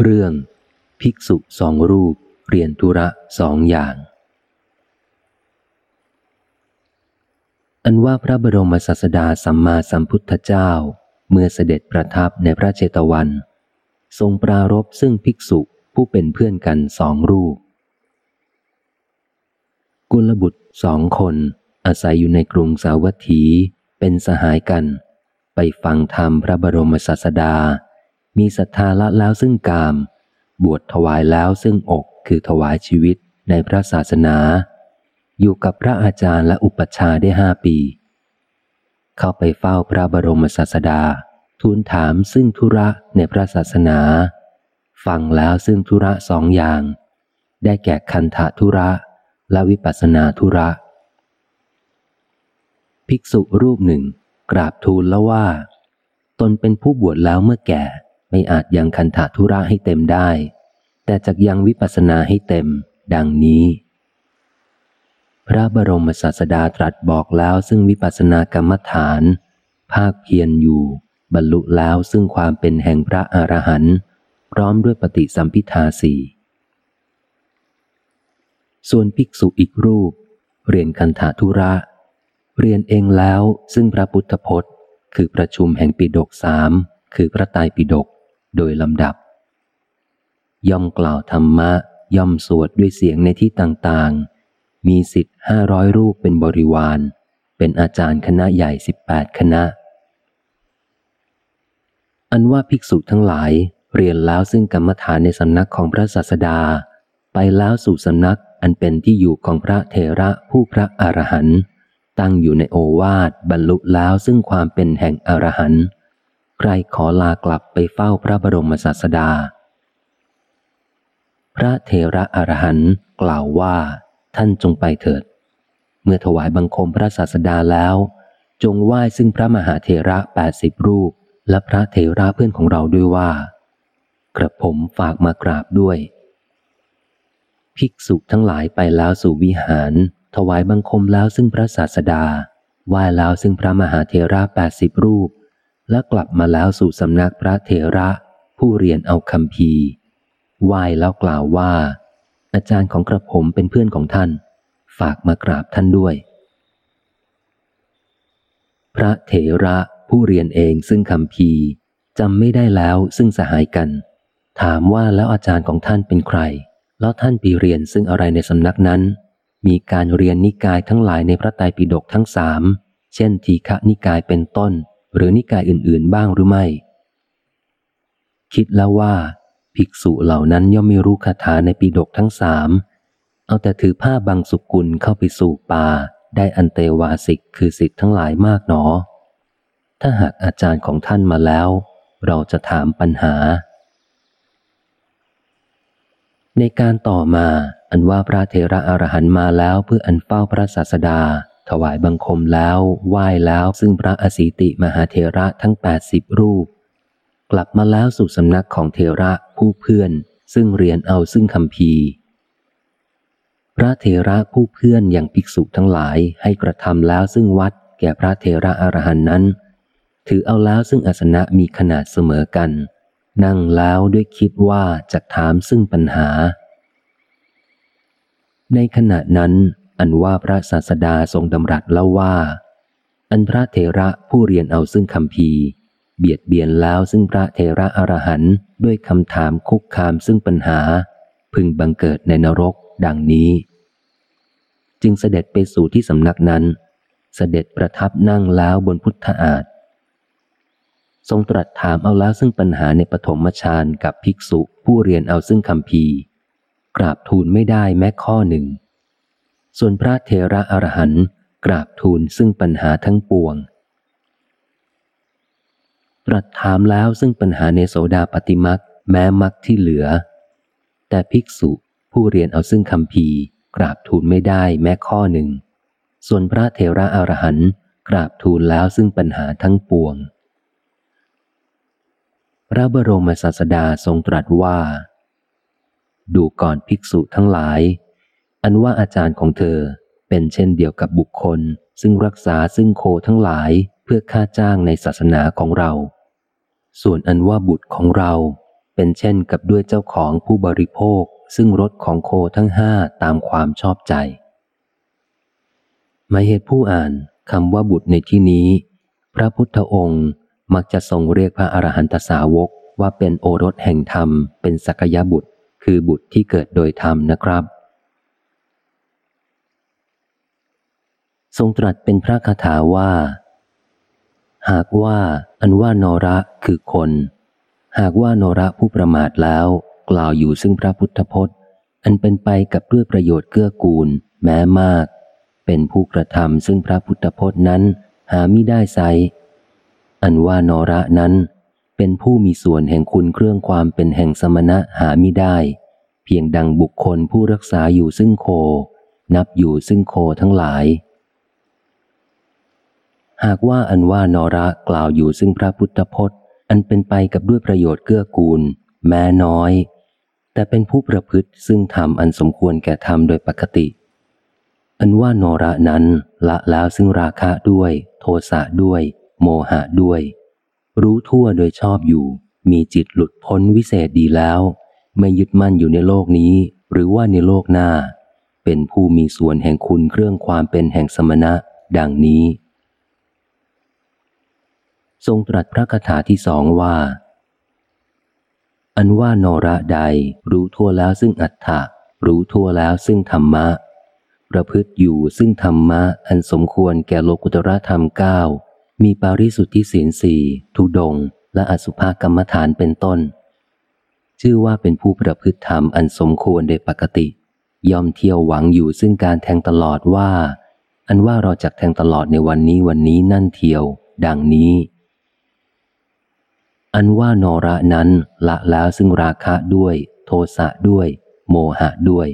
เรื่องภิกษุสองรูปเรียนธุระสองอย่าง อันว่าพระบรมศาสดาสัมมาสัมพุทธเจ้า เมื่อเสด็จประทับในพระเจตวัน ทรงปรารบซึ่งภิกษุผู้เป็นเพื่อนกันสองรูป กุลบุตรสองคนอาศัยอยู่ในกรุงสาวัตถีเป็นสหายกัน ไปฟังธรรมพระบรมศาสดา มีศรัทธาละแล้วซึ่งกาม บวชถวายแล้วซึ่งอกคือถวายชีวิตในพระศาสนา อยู่กับพระอาจารย์และอุปัชฌาย์ได้ห้าปี เข้าไปเฝ้าพระบรมศาสดา ทูลถามซึ่งธุระในพระศาสนา ฟังแล้วซึ่งธุระสองอย่าง ได้แก่คันธะธุระและวิปัสสนาธุระ ภิกษุรูปหนึ่ง กราบทูลแล้วว่า ตนเป็นผู้บวชแล้วเมื่อแก่ ไม่อาจยังคันธะธุระให้เต็มได้ แต่จักยังวิปัสสนาให้เต็ม ดังนี้ พระบรมศาสดาตรัสบอกแล้วซึ่งวิปัสสนากรรมฐาน ภาคเพียรอยู่ บรรลุแล้วซึ่งความเป็นแห่งพระอรหันต์พร้อมด้วยปฏิสัมพิทาสีส่วนภิกษุอีกรูป เรียนคันธาธุระ เรียนเองแล้วซึ่งพระพุทธพจน์ คือประชุมแห่งปิดกสามคือพระไตรปิฎก โดยลำดับ ย่อมกล่าวธรรมะ ย่อมสวดด้วยเสียงในที่ต่างๆ มีสิทธิ์ห้าร้อยรูปเป็นบริวาร เป็นอาจารย์คณะใหญ่สิบแปดคณะ อันว่าภิกษุทั้งหลายเรียนแล้วซึ่งกรรมฐานในสำนักของพระศาสดา ไปแล้วสู่สำนักอันเป็นที่อยู่ของพระเทระผู้พระอรหันต์ตั้งอยู่ในโอวาทบรรลุแล้วซึ่งความเป็นแห่งอรหันต์ ใครขอลากลับไปเฝ้าพระบรมศาสดา พระเทระอรหันต์กล่าวว่าท่านจงไปเถิด เมื่อถวายบังคมพระศาสดาแล้ว จงไหว้ซึ่งพระมหาเทระแปดสิบรูป และพระเทระเพื่อนของเราด้วยว่า กระผมฝากมากราบด้วย ภิกษุทั้งหลายไปแล้วสู่วิหาร ถวายบังคมแล้วซึ่งพระศาสดาไหว้แล้วซึ่งพระมหาเทระแปดสิบรูป และกลับมาแล้วสู่สำนักพระเทระ ผู้เรียนเอาคำพีไหว้แล้วกล่าวว่า อาจารย์ของกระผมเป็นเพื่อนของท่าน ฝากมากราบท่านด้วย พระเถระผู้เรียนเองซึ่งคำพีจำไม่ได้แล้วซึ่งสหายกัน ถามว่าแล้วอาจารย์ของท่านเป็นใคร แล้วท่านไปเรียนซึ่งอะไรในสำนักนั้น มีการเรียนนิกายทั้งหลายในพระไตรปิฎกทั้งสามเช่นทีฆนิกายเป็นต้น หรือนิกายอื่น ๆ บ้างหรือไม่ คิดแล้วว่าภิกษุเหล่านั้นย่อมไม่รู้คาถาในปิฎกทั้งสาม เอาแต่ถือผ้าบางสุกุลเข้าไปสู่ป่า ได้อันเตวาสิกคือสิทธิ์ทั้งหลายมากหนอ ถ้าหากอาจารย์ของท่านมาแล้ว เราจะถามปัญหา ในการต่อมาอันว่าพระเทระอรหันมาแล้วเพื่ออันเฝ้าพระศาสดา ถวายบังคมแล้วไหว้แล้วซึ่งพระอสิติมหาเทระทั้งแปดสิบรูป กลับมาแล้วสู่สำนักของเทระผู้เพื่อน ซึ่งเรียนเอาซึ่งคำพีพระเทระผู้เพื่อนอย่างภิกษุทั้งหลายให้กระทำแล้วซึ่งวัดแก่พระเทระอรหันนั้น ถือเอาแล้วซึ่งอาสนะมีขนาดเสมอกัน นั่งแล้วด้วยคิดว่าจะถามซึ่งปัญหา ในขณะนั้น อันว่าพระศาสดาทรงดำรัสเล่าว่า อันพระเทระผู้เรียนเอาซึ่งคำพีเบียดเบียนแล้วซึ่งพระเทระอรหันต์ด้วยคำถามคุกคามซึ่งปัญหา พึงบังเกิดในนรกดังนี้ จึงเสด็จไปสู่ที่สำนักนั้น เสด็จประทับนั่งแล้วบนพุทธอาฏทรงตรัสถามเอาแล้วซึ่งปัญหาในปฐมฌานกับภิกษุผู้เรียนเอาซึ่งคำพีกราบทูลไม่ได้แม้ข้อหนึ่ง ส่วนพระเทระอรหันต์กราบทูลซึ่งปัญหาทั้งปวง ตรัสถามแล้วซึ่งปัญหาในโสดาปฏิมักแม้มักที่เหลือ แต่ภิกษุผู้เรียนเอาซึ่งคำพีกราบทูลไม่ได้แม้ข้อหนึ่ง ส่วนพระเทระอรหันต์กราบทูลแล้วซึ่งปัญหาทั้งปวง พระบรมศาสดาทรงตรัสว่า ดูก่อนภิกษุทั้งหลาย อันว่าอาจารย์ของเธอเป็นเช่นเดียวกับบุคคล ซึ่งรักษาซึ่งโคทั้งหลายเพื่อค่าจ้างในศาสนาของเรา ส่วนอันว่าบุตรของเรา เป็นเช่นกับด้วยเจ้าของผู้บริโภค ซึ่งรถของโคทั้งห้าตามความชอบใจหมายเหตุผู้อ่านคำว่าบุตรในที่นี้ พระพุทธองค์มักจะทรงเรียกพระอรหันตสาวกว่าเป็นโอรสแห่งธรรม เป็นสักยบุตร คือบุตรที่เกิดโดยธรรมนะครับ ทรงตรัสเป็นพระคาถาว่า หากว่าอันว่านระคือคน หากว่านระผู้ประมาทแล้ว กล่าวอยู่ซึ่งพระพุทธพจน์ อันเป็นไปกับด้วยประโยชน์เกื้อกูล แม้มาก เป็นผู้กระทำซึ่งพระพุทธพจน์นั้น หาไม่ได้ไซอันว่านระนั้น เป็นผู้มีส่วนแห่งคุณเครื่องความเป็นแห่งสมณะหาไม่ได้ เพียงดังบุคคลผู้รักษาอยู่ซึ่งโค นับอยู่ซึ่งโคทั้งหลาย หากว่าอันว่านระกล่าวอยู่ซึ่งพระพุทธพจน์ อันเป็นไปกับด้วยประโยชน์เกื้อกูล แม้น้อย แต่เป็นผู้ประพฤติซึ่งทำอันสมควรแก่ธรรมโดยปกติ อันว่านระนั้นละแล้วซึ่งราคะด้วย โทสะด้วย โมหะด้วย รู้ทั่วโดยชอบอยู่ มีจิตหลุดพ้นวิเศษดีแล้ว ไม่ยึดมั่นอยู่ในโลกนี้ หรือว่าในโลกหน้า เป็นผู้มีส่วนแห่งคุณเครื่องความเป็นแห่งสมณะ ดังนี้ ทรงตรัสพระคาถาที่สองว่า อันว่านระใดรู้ทั่วแล้วซึ่งอัฏฐะรู้ทั่วแล้วซึ่งธรรมะ ประพฤติอยู่ซึ่งธรรมะ อันสมควรแก่โลกุตระธรรมเก้ามีปาริสุทธิศีลสี่ทุดง และอสุภกรรมฐานเป็นต้น ชื่อว่าเป็นผู้ประพฤติธรรมอันสมควรโดยปกติยอมเที่ยวหวังอยู่ซึ่งการแทงตลอดว่า อันว่าเราจะแทงตลอดในวันนี้วันนี้นั่นเที่ยว ดังนี้ อันว่านระนั้นละแล้วซึ่งราคะด้วย โทสะด้วย โมหะด้วย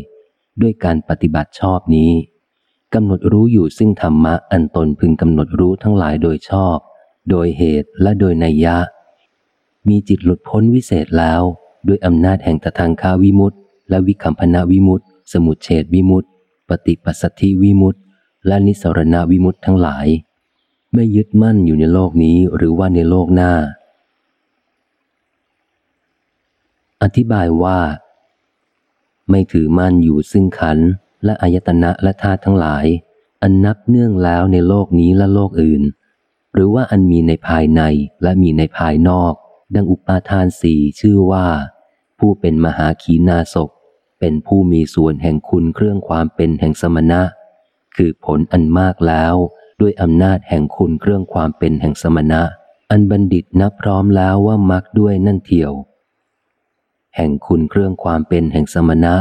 ด้วยการปฏิบัติชอบนี้กำหนดรู้อยู่ซึ่งธรรมะอันตนพึงกำหนดรู้ทั้งหลายโดยชอบ โดยเหตุและโดยนัยยะ มีจิตหลุดพ้นวิเศษแล้ว ด้วยอำนาจแห่งตทางคาวิมุตต์และวิคัมพนาวิมุตต์สมุเฉดวิมุตต์ปฏิปัสสธิวิมุตต์และนิสรณวิมุตต์ทั้งหลาย ไม่ยึดมั่นอยู่ในโลกนี้หรือว่าในโลกหน้า อ ธิบายว่า ไม่ถือมั่นอยู่ซึ่งขันและอายตนะและธาตุทั้งหลาย อันนับเนื่องแล้วในโลกนี้และโลกอื่น หรือว่าอันมีในภายในและมีในภายนอก ดังอุปาทานสี่ชื่อว่า ผู้เป็นมหาขีนาศกเป็นผู้มีส่วนแห่งคุณเครื่องความเป็นแห่งสมณะ คือผลอันมากแล้วด้วยอำนาจแห่งคุณเครื่องความเป็นแห่งสมณะ อันบัณฑิตนับพร้อมแล้วว่ามักด้วยนั่นเทียว แห่งคุณเครื่องความเป็นแห่งสมณะ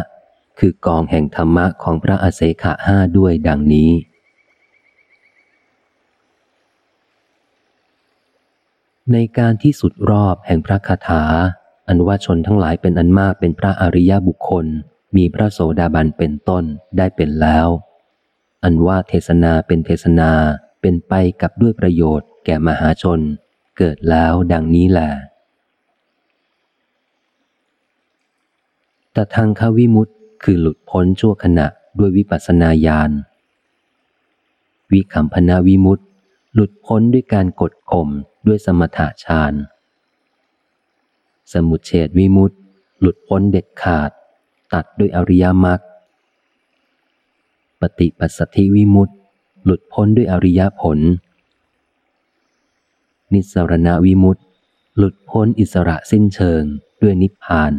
คือกองแห่งธรรมะของพระอเศขะห้าด้วยดังนี้ ในการที่สุดรอบแห่งพระคาถา อันว่าชนทั้งหลายเป็นอันมากเป็นพระอริยบุคคล มีพระโสดาบันเป็นต้นได้เป็นแล้ว อันว่าเทศนาเป็นเทศนาเป็นไปกับด้วยประโยชน์แก่มหาชน เกิดแล้วดังนี้แหละ แต่ทางขาวิมุตตคือหลุดพ้นชั่วขณะด้วยวิปัสสนาญาณ วิคัมพนาวิมุตต์หลุดพ้นด้วยการกดข่มด้วยสมถะฌาน สมุเฉดวิมุตต์หลุดพ้นเด็ดขาด ตัดด้วยอริยมรรค ปฏิปัสสธิวิมุตต์หลุดพ้นด้วยอริยผล นิสรณวิมุตต์หลุดพ้นอิสระสิ้นเชิงด้วยนิพพาน